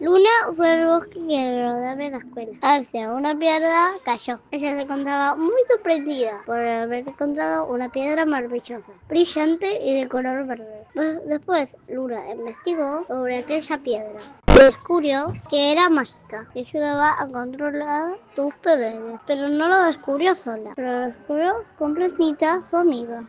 Luna fue al bosque que rodeaba la escuela. Al ser una piedra cayó. Ella se encontraba muy sorprendida por haber encontrado una piedra maravillosa, brillante y de color verde. Pues después, Luna investigó sobre aquella piedra descubrió que era mágica, que ayudaba a controlar tus poderes, pero no lo descubrió sola, lo descubrió con Platita, su amiga.